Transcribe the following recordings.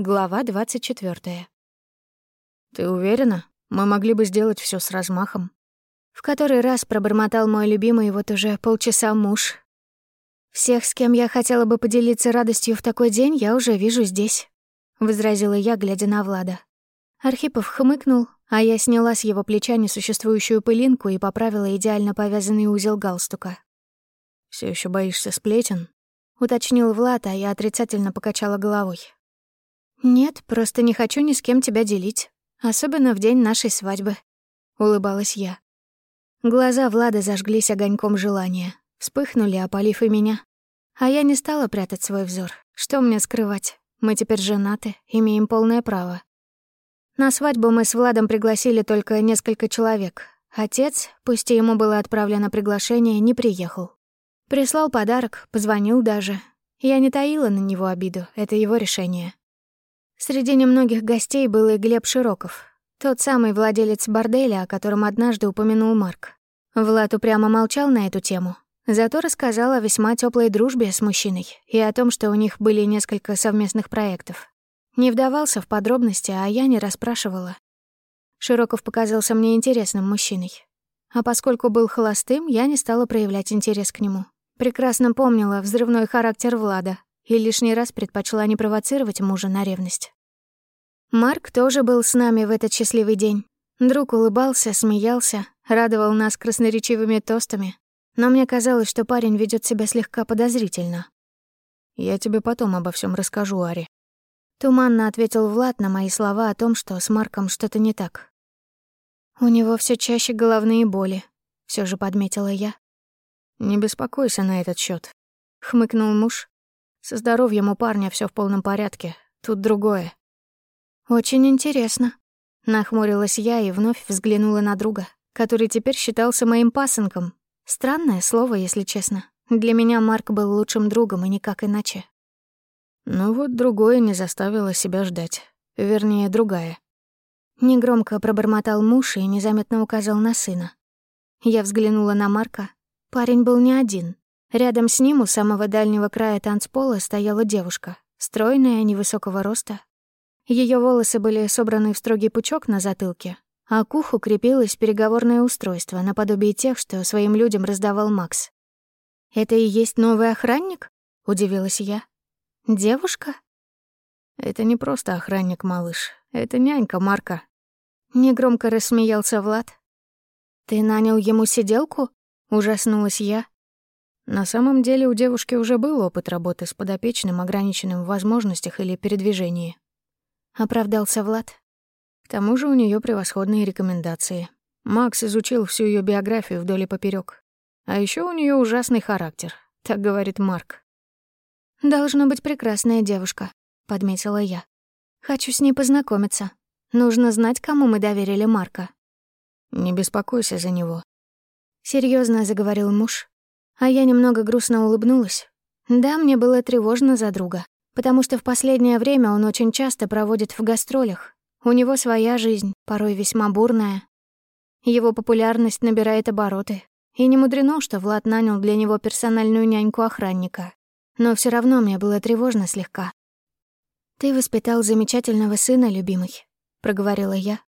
Глава 24. «Ты уверена? Мы могли бы сделать все с размахом». В который раз пробормотал мой любимый вот уже полчаса муж. «Всех, с кем я хотела бы поделиться радостью в такой день, я уже вижу здесь», — возразила я, глядя на Влада. Архипов хмыкнул, а я сняла с его плеча несуществующую пылинку и поправила идеально повязанный узел галстука. Все еще боишься сплетен?» — уточнил Влад, а я отрицательно покачала головой. «Нет, просто не хочу ни с кем тебя делить, особенно в день нашей свадьбы», — улыбалась я. Глаза Влада зажглись огоньком желания, вспыхнули, опалив и меня. А я не стала прятать свой взор. Что мне скрывать? Мы теперь женаты, имеем полное право. На свадьбу мы с Владом пригласили только несколько человек. Отец, пусть и ему было отправлено приглашение, не приехал. Прислал подарок, позвонил даже. Я не таила на него обиду, это его решение. Среди немногих гостей был и Глеб Широков, тот самый владелец борделя, о котором однажды упомянул Марк. Влад упрямо молчал на эту тему, зато рассказал о весьма теплой дружбе с мужчиной и о том, что у них были несколько совместных проектов. Не вдавался в подробности, а я не расспрашивала. Широков показался мне интересным мужчиной. А поскольку был холостым, я не стала проявлять интерес к нему. Прекрасно помнила взрывной характер Влада, и лишний раз предпочла не провоцировать мужа на ревность. Марк тоже был с нами в этот счастливый день. Друг улыбался, смеялся, радовал нас красноречивыми тостами, но мне казалось, что парень ведет себя слегка подозрительно. «Я тебе потом обо всем расскажу, Ари». Туманно ответил Влад на мои слова о том, что с Марком что-то не так. «У него все чаще головные боли», — все же подметила я. «Не беспокойся на этот счет, хмыкнул муж, со здоровьем у парня все в полном порядке. Тут другое. Очень интересно. Нахмурилась я и вновь взглянула на друга, который теперь считался моим пасынком. Странное слово, если честно. Для меня Марк был лучшим другом, и никак иначе. Ну вот другое не заставило себя ждать. Вернее, другая. Негромко пробормотал муж и незаметно указал на сына. Я взглянула на Марка. Парень был не один. Рядом с ним у самого дальнего края танцпола стояла девушка, стройная, невысокого роста. Ее волосы были собраны в строгий пучок на затылке, а к уху крепилось переговорное устройство наподобие тех, что своим людям раздавал Макс. «Это и есть новый охранник?» — удивилась я. «Девушка?» «Это не просто охранник, малыш. Это нянька Марка». Негромко рассмеялся Влад. «Ты нанял ему сиделку?» — ужаснулась я, на самом деле у девушки уже был опыт работы с подопечным, ограниченным в возможностях или передвижении. Оправдался Влад. К тому же у нее превосходные рекомендации. Макс изучил всю ее биографию вдоль и поперек. А еще у нее ужасный характер, так говорит Марк. «Должна быть прекрасная девушка», — подметила я. «Хочу с ней познакомиться. Нужно знать, кому мы доверили Марка». «Не беспокойся за него», — серьезно заговорил муж. А я немного грустно улыбнулась. Да, мне было тревожно за друга, потому что в последнее время он очень часто проводит в гастролях. У него своя жизнь, порой весьма бурная. Его популярность набирает обороты. И не мудрено, что Влад нанял для него персональную няньку-охранника. Но все равно мне было тревожно слегка. «Ты воспитал замечательного сына, любимый», — проговорила я.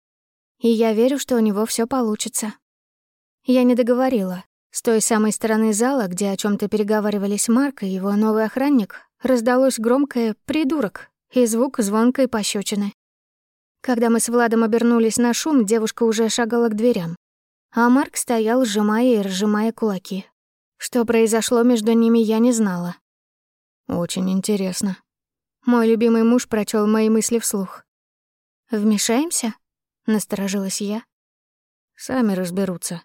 «И я верю, что у него все получится». Я не договорила, с той самой стороны зала, где о чем то переговаривались Марк и его новый охранник, раздалось громкое «придурок» и звук звонкой пощечины. Когда мы с Владом обернулись на шум, девушка уже шагала к дверям. А Марк стоял, сжимая и разжимая кулаки. Что произошло между ними, я не знала. «Очень интересно». Мой любимый муж прочел мои мысли вслух. «Вмешаемся?» — насторожилась я. «Сами разберутся»,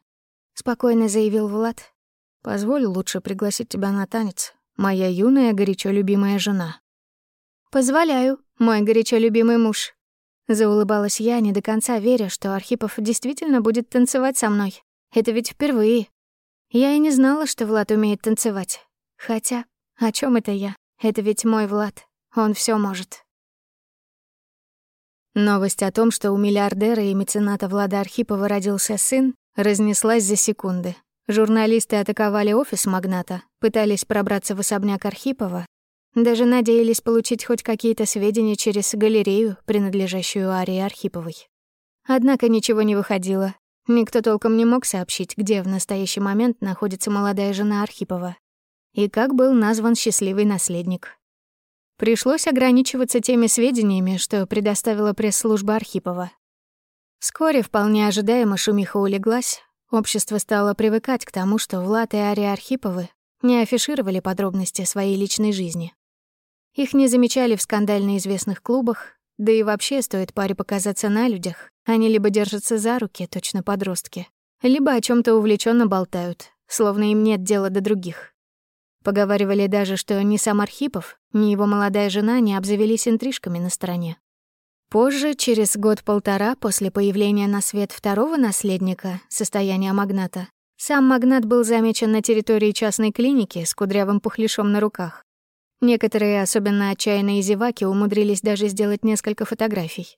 спокойно заявил Влад. Позволь лучше пригласить тебя на танец, моя юная, горячо любимая жена. Позволяю, мой горячо любимый муж. Заулыбалась я, не до конца веря, что Архипов действительно будет танцевать со мной. Это ведь впервые. Я и не знала, что Влад умеет танцевать. Хотя, о чем это я? Это ведь мой Влад. Он все может. Новость о том, что у миллиардера и мецената Влада Архипова родился сын, разнеслась за секунды. Журналисты атаковали офис магната, пытались пробраться в особняк Архипова, Даже надеялись получить хоть какие-то сведения через галерею, принадлежащую Арии Архиповой. Однако ничего не выходило. Никто толком не мог сообщить, где в настоящий момент находится молодая жена Архипова и как был назван счастливый наследник. Пришлось ограничиваться теми сведениями, что предоставила пресс-служба Архипова. Вскоре вполне ожидаемо шумиха улеглась, общество стало привыкать к тому, что Влад и Ария Архиповы не афишировали подробности своей личной жизни. Их не замечали в скандально известных клубах, да и вообще стоит паре показаться на людях. Они либо держатся за руки, точно подростки, либо о чем то увлеченно болтают, словно им нет дела до других. Поговаривали даже, что ни сам Архипов, ни его молодая жена не обзавелись интрижками на стороне. Позже, через год-полтора после появления на свет второго наследника, состояния магната, сам магнат был замечен на территории частной клиники с кудрявым пухляшом на руках. Некоторые, особенно отчаянные зеваки, умудрились даже сделать несколько фотографий.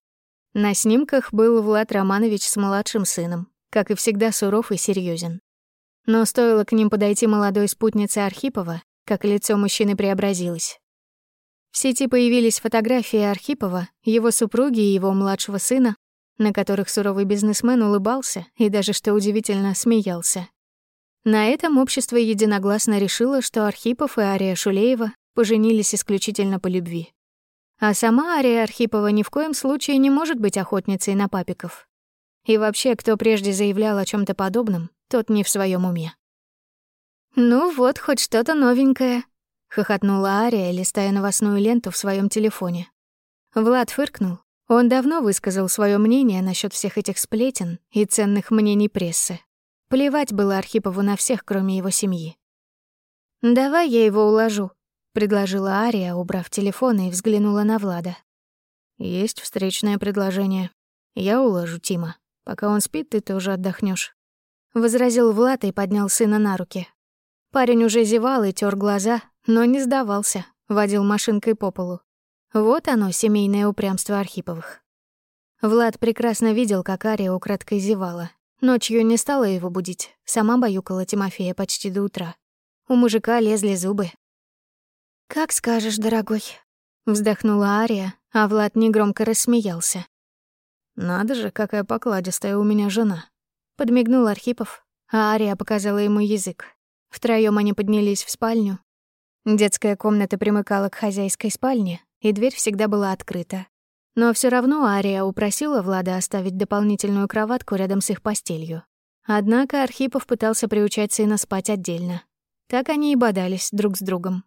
На снимках был Влад Романович с младшим сыном, как и всегда суров и серьезен. Но стоило к ним подойти молодой спутнице Архипова, как лицо мужчины преобразилось. В сети появились фотографии Архипова, его супруги и его младшего сына, на которых суровый бизнесмен улыбался и даже, что удивительно, смеялся. На этом общество единогласно решило, что Архипов и Ария Шулеева поженились исключительно по любви. А сама Ария Архипова ни в коем случае не может быть охотницей на папиков. И вообще, кто прежде заявлял о чем то подобном, тот не в своем уме. «Ну вот, хоть что-то новенькое», — хохотнула Ария, листая новостную ленту в своем телефоне. Влад фыркнул, он давно высказал свое мнение насчет всех этих сплетен и ценных мнений прессы. Плевать было Архипову на всех, кроме его семьи. «Давай я его уложу», — предложила Ария, убрав телефон и взглянула на Влада. «Есть встречное предложение. Я уложу Тима. Пока он спит, ты тоже отдохнешь. возразил Влад и поднял сына на руки. Парень уже зевал и тер глаза, но не сдавался, водил машинкой по полу. Вот оно, семейное упрямство Архиповых. Влад прекрасно видел, как Ария украдкой зевала. Ночью не стала его будить, сама баюкала Тимофея почти до утра. У мужика лезли зубы. «Как скажешь, дорогой», — вздохнула Ария, а Влад негромко рассмеялся. «Надо же, какая покладистая у меня жена», — подмигнул Архипов, а Ария показала ему язык. Втроём они поднялись в спальню. Детская комната примыкала к хозяйской спальне, и дверь всегда была открыта. Но все равно Ария упросила Влада оставить дополнительную кроватку рядом с их постелью. Однако Архипов пытался приучать сына спать отдельно. Так они и бодались друг с другом.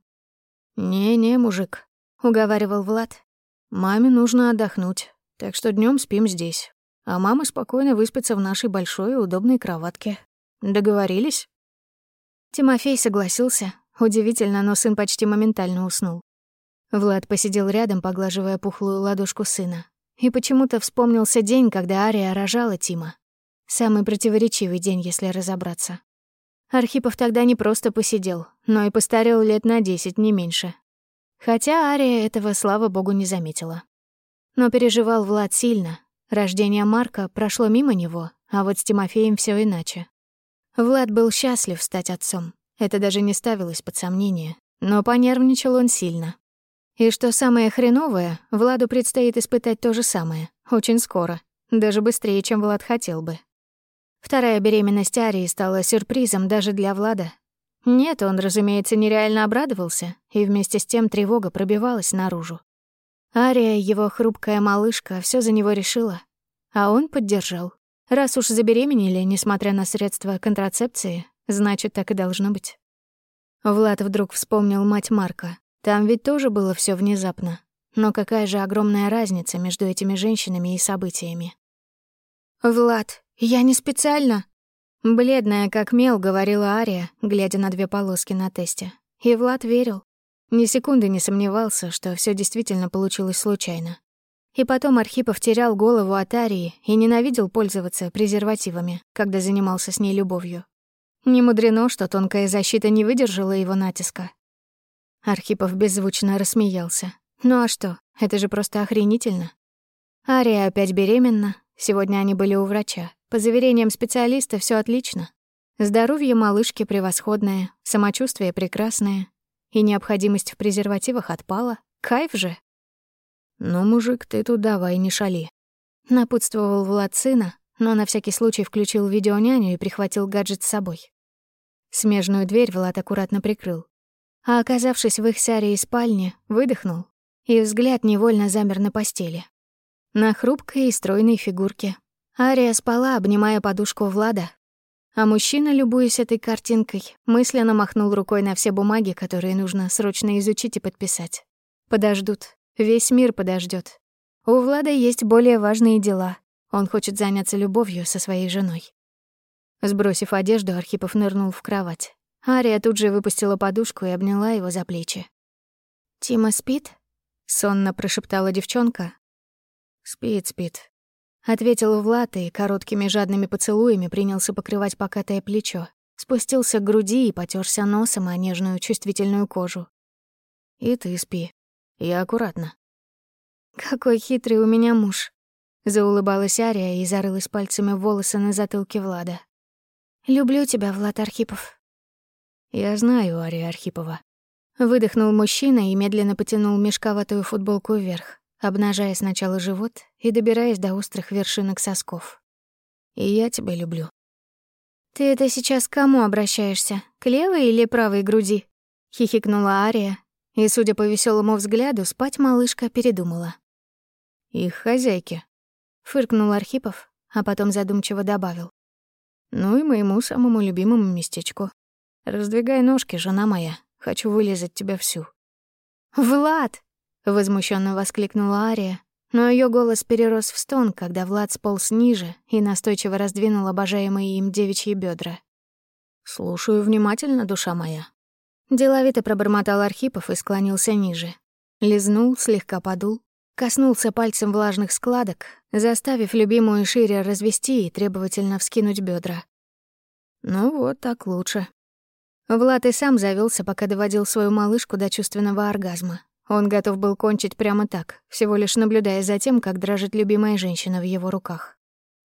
«Не-не, мужик», — уговаривал Влад. «Маме нужно отдохнуть, так что днем спим здесь. А мама спокойно выспится в нашей большой удобной кроватке. Договорились?» Тимофей согласился. Удивительно, но сын почти моментально уснул. Влад посидел рядом, поглаживая пухлую ладошку сына. И почему-то вспомнился день, когда Ария рожала Тима. Самый противоречивый день, если разобраться. Архипов тогда не просто посидел, но и постарел лет на десять, не меньше. Хотя Ария этого, слава богу, не заметила. Но переживал Влад сильно. Рождение Марка прошло мимо него, а вот с Тимофеем все иначе. Влад был счастлив стать отцом. Это даже не ставилось под сомнение. Но понервничал он сильно. И что самое хреновое, Владу предстоит испытать то же самое, очень скоро, даже быстрее, чем Влад хотел бы. Вторая беременность Арии стала сюрпризом даже для Влада. Нет, он, разумеется, нереально обрадовался, и вместе с тем тревога пробивалась наружу. Ария, его хрупкая малышка, все за него решила. А он поддержал. Раз уж забеременели, несмотря на средства контрацепции, значит, так и должно быть. Влад вдруг вспомнил мать Марка, там ведь тоже было все внезапно. Но какая же огромная разница между этими женщинами и событиями. «Влад, я не специально!» Бледная, как мел, говорила Ария, глядя на две полоски на тесте. И Влад верил. Ни секунды не сомневался, что все действительно получилось случайно. И потом Архипов терял голову от Арии и ненавидел пользоваться презервативами, когда занимался с ней любовью. Не мудрено, что тонкая защита не выдержала его натиска, Архипов беззвучно рассмеялся. Ну а что, это же просто охренительно. Ария опять беременна, сегодня они были у врача. По заверениям специалиста, все отлично. Здоровье малышки превосходное, самочувствие прекрасное. и необходимость в презервативах отпала. Кайф же. «Ну, мужик, ты тут давай не шали», — напутствовал Влад сына, но на всякий случай включил видеоняню и прихватил гаджет с собой. Смежную дверь Влад аккуратно прикрыл. А оказавшись в их саре и спальне, выдохнул, и взгляд невольно замер на постели. На хрупкой и стройной фигурке. Ария спала, обнимая подушку Влада. А мужчина, любуясь этой картинкой, мысленно махнул рукой на все бумаги, которые нужно срочно изучить и подписать. Подождут. Весь мир подождет. У Влада есть более важные дела. Он хочет заняться любовью со своей женой. Сбросив одежду, Архипов нырнул в кровать. Ария тут же выпустила подушку и обняла его за плечи. «Тима спит?» — сонно прошептала девчонка. «Спит, спит», — ответил Влад и короткими жадными поцелуями принялся покрывать покатое плечо, спустился к груди и потерся носом о нежную чувствительную кожу. «И ты спи. Я аккуратно». «Какой хитрый у меня муж», — заулыбалась Ария и зарылась пальцами в волосы на затылке Влада. «Люблю тебя, Влад Архипов». «Я знаю, Ария Архипова». Выдохнул мужчина и медленно потянул мешковатую футболку вверх, обнажая сначала живот и добираясь до острых вершинок сосков. «И я тебя люблю». «Ты это сейчас к кому обращаешься? К левой или правой груди?» — хихикнула Ария, и, судя по веселому взгляду, спать малышка передумала. «Их хозяйки», — фыркнул Архипов, а потом задумчиво добавил. «Ну и моему самому любимому местечку. Раздвигай ножки, жена моя. Хочу вылезать тебя всю. «Влад!» — возмущенно воскликнула Ария, но ее голос перерос в стон, когда Влад сполз ниже и настойчиво раздвинул обожаемые им девичьи бедра. «Слушаю внимательно, душа моя». Деловито пробормотал Архипов и склонился ниже. Лизнул, слегка подул, коснулся пальцем влажных складок, заставив любимую шире развести и требовательно вскинуть бедра. «Ну вот, так лучше», Влад и сам завелся, пока доводил свою малышку до чувственного оргазма. Он готов был кончить прямо так, всего лишь наблюдая за тем, как дрожит любимая женщина в его руках.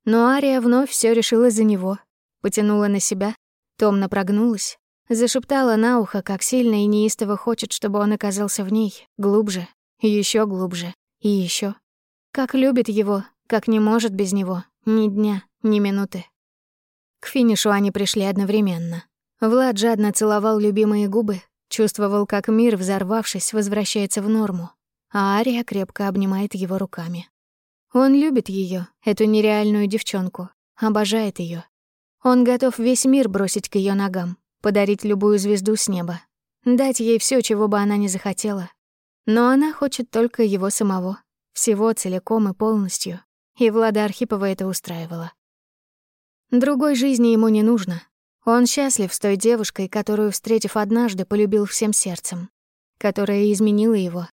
Но Ария вновь все решила за него. Потянула на себя, томно прогнулась, зашептала на ухо, как сильно и неистово хочет, чтобы он оказался в ней, глубже, еще глубже и еще. Как любит его, как не может без него, ни дня, ни минуты. К финишу они пришли одновременно. Влад жадно целовал любимые губы, чувствовал, как мир, взорвавшись, возвращается в норму, а Ария крепко обнимает его руками. Он любит ее, эту нереальную девчонку, обожает ее. Он готов весь мир бросить к ее ногам, подарить любую звезду с неба, дать ей все, чего бы она ни захотела. Но она хочет только его самого, всего целиком и полностью, и Влада Архипова это устраивало. Другой жизни ему не нужно, он счастлив с той девушкой, которую, встретив однажды, полюбил всем сердцем, которая изменила его,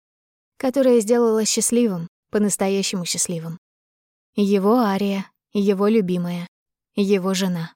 которая сделала счастливым, по-настоящему счастливым. Его Ария, его любимая, его жена.